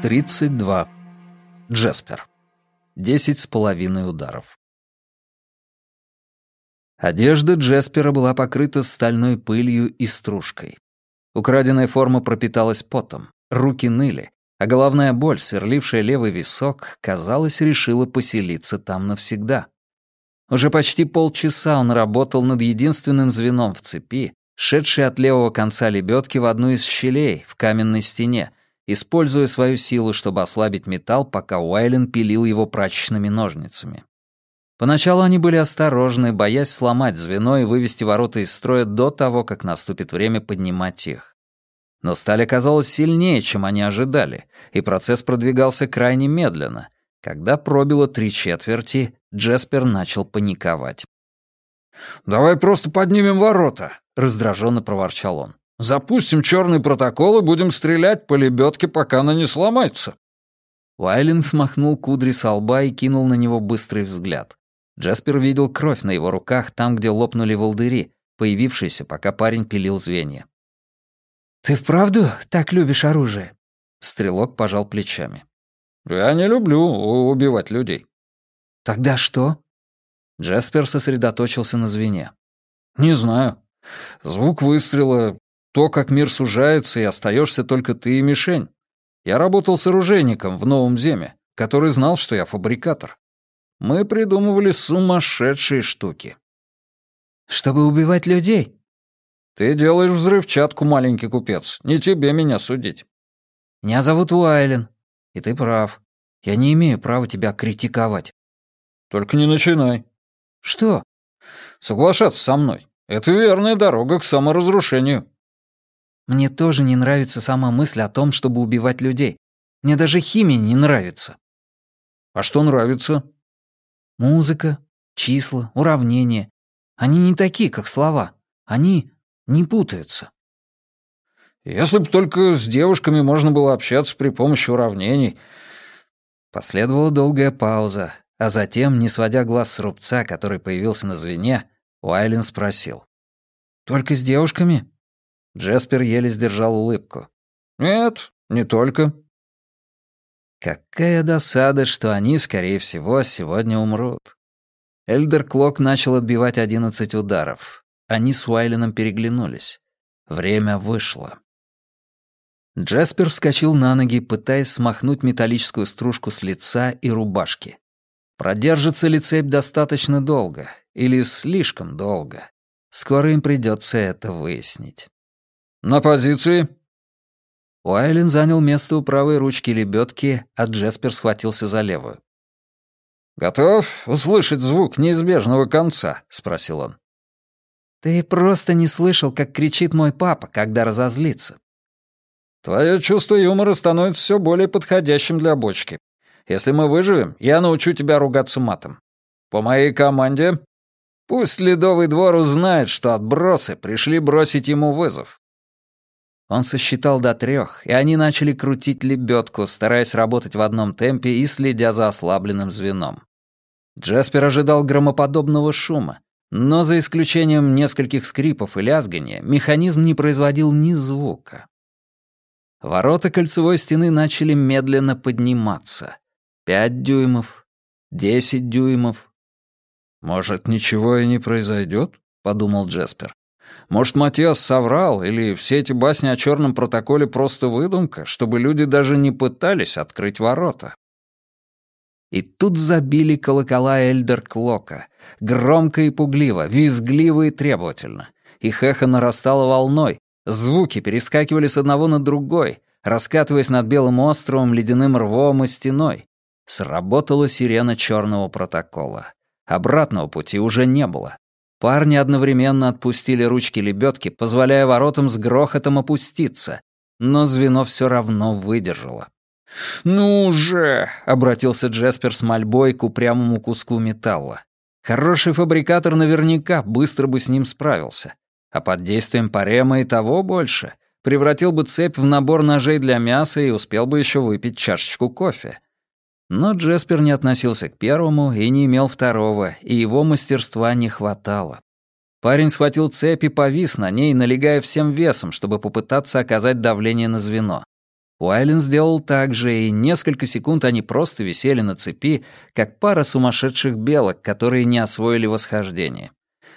32. Джеспер. Десять с половиной ударов. Одежда Джеспера была покрыта стальной пылью и стружкой. Украденная форма пропиталась потом, руки ныли, а головная боль, сверлившая левый висок, казалось, решила поселиться там навсегда. Уже почти полчаса он работал над единственным звеном в цепи, шедшей от левого конца лебедки в одну из щелей в каменной стене, используя свою силу, чтобы ослабить металл, пока Уайлен пилил его прачечными ножницами. Поначалу они были осторожны, боясь сломать звено и вывести ворота из строя до того, как наступит время поднимать их. Но сталь оказалась сильнее, чем они ожидали, и процесс продвигался крайне медленно. Когда пробило три четверти, Джеспер начал паниковать. «Давай просто поднимем ворота», — раздраженно проворчал он. «Запустим черный протокол и будем стрелять по лебедке, пока она не сломается». Уайлинг смахнул кудри со лба и кинул на него быстрый взгляд. Джаспер видел кровь на его руках там, где лопнули волдыри, появившиеся, пока парень пилил звенья. «Ты вправду так любишь оружие?» Стрелок пожал плечами. «Я не люблю убивать людей». «Тогда что?» Джаспер сосредоточился на звене. «Не знаю. Звук выстрела, то, как мир сужается, и остаешься только ты и мишень. Я работал с оружейником в Новом Земе, который знал, что я фабрикатор. Мы придумывали сумасшедшие штуки». «Чтобы убивать людей?» «Ты делаешь взрывчатку, маленький купец. Не тебе меня судить». «Меня зовут Уайлен, и ты прав. Я не имею права тебя критиковать». «Только не начинай». «Что?» «Соглашаться со мной. Это верная дорога к саморазрушению». «Мне тоже не нравится сама мысль о том, чтобы убивать людей. Мне даже химия не нравится». «А что нравится?» «Музыка, числа, уравнения. Они не такие, как слова. Они не путаются. Если бы только с девушками можно было общаться при помощи уравнений. Последовала долгая пауза, а затем, не сводя глаз с рубца, который появился на звене, Уайлен спросил. «Только с девушками?» Джеспер еле сдержал улыбку. «Нет, не только». Какая досада, что они, скорее всего, сегодня умрут. Эльдер Клок начал отбивать одиннадцать ударов. Они с Уайленом переглянулись. Время вышло. Джаспер вскочил на ноги, пытаясь смахнуть металлическую стружку с лица и рубашки. Продержится ли цепь достаточно долго? Или слишком долго? Скоро им придется это выяснить. «На позиции!» Уайлен занял место у правой ручки лебедки, а Джеспер схватился за левую. «Готов услышать звук неизбежного конца?» — спросил он. Ты просто не слышал, как кричит мой папа, когда разозлится. Твое чувство юмора становится все более подходящим для бочки. Если мы выживем, я научу тебя ругаться матом. По моей команде пусть Ледовый двор узнает, что отбросы пришли бросить ему вызов. Он сосчитал до трех, и они начали крутить лебедку, стараясь работать в одном темпе и следя за ослабленным звеном. Джаспер ожидал громоподобного шума, но за исключением нескольких скрипов и лязгания, механизм не производил ни звука. Ворота кольцевой стены начали медленно подниматься. Пять дюймов, десять дюймов. «Может, ничего и не произойдет?» — подумал Джеспер. «Может, Матиас соврал, или все эти басни о черном протоколе просто выдумка, чтобы люди даже не пытались открыть ворота?» И тут забили колокола Эльдер Клока, громко и пугливо, визгливо и требовательно. Их эхо нарастало волной, звуки перескакивали с одного на другой, раскатываясь над Белым островом, ледяным рвом и стеной. Сработала сирена черного протокола. Обратного пути уже не было. Парни одновременно отпустили ручки лебедки, позволяя воротам с грохотом опуститься, но звено все равно выдержало. «Ну же!» — обратился Джеспер с мольбой к упрямому куску металла. Хороший фабрикатор наверняка быстро бы с ним справился. А под действием парема и того больше. Превратил бы цепь в набор ножей для мяса и успел бы еще выпить чашечку кофе. Но Джеспер не относился к первому и не имел второго, и его мастерства не хватало. Парень схватил цепь и повис на ней, налегая всем весом, чтобы попытаться оказать давление на звено. Уайлен сделал так же, и несколько секунд они просто висели на цепи, как пара сумасшедших белок, которые не освоили восхождение.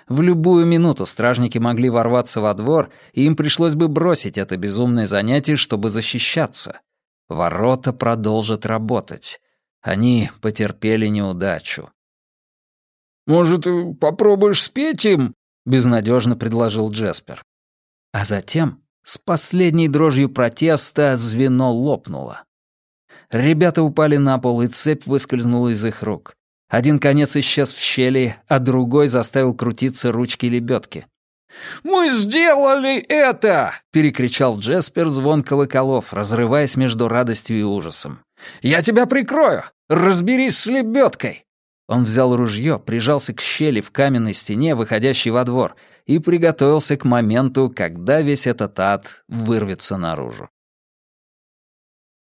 В любую минуту стражники могли ворваться во двор, и им пришлось бы бросить это безумное занятие, чтобы защищаться. Ворота продолжат работать. Они потерпели неудачу. «Может, попробуешь спеть им?» — безнадежно предложил Джеспер. А затем, с последней дрожью протеста, звено лопнуло. Ребята упали на пол, и цепь выскользнула из их рук. Один конец исчез в щели, а другой заставил крутиться ручки лебедки. «Мы сделали это!» — перекричал Джеспер звон колоколов, разрываясь между радостью и ужасом. «Я тебя прикрою! Разберись с лебедкой!» Он взял ружье, прижался к щели в каменной стене, выходящей во двор, и приготовился к моменту, когда весь этот ад вырвется наружу.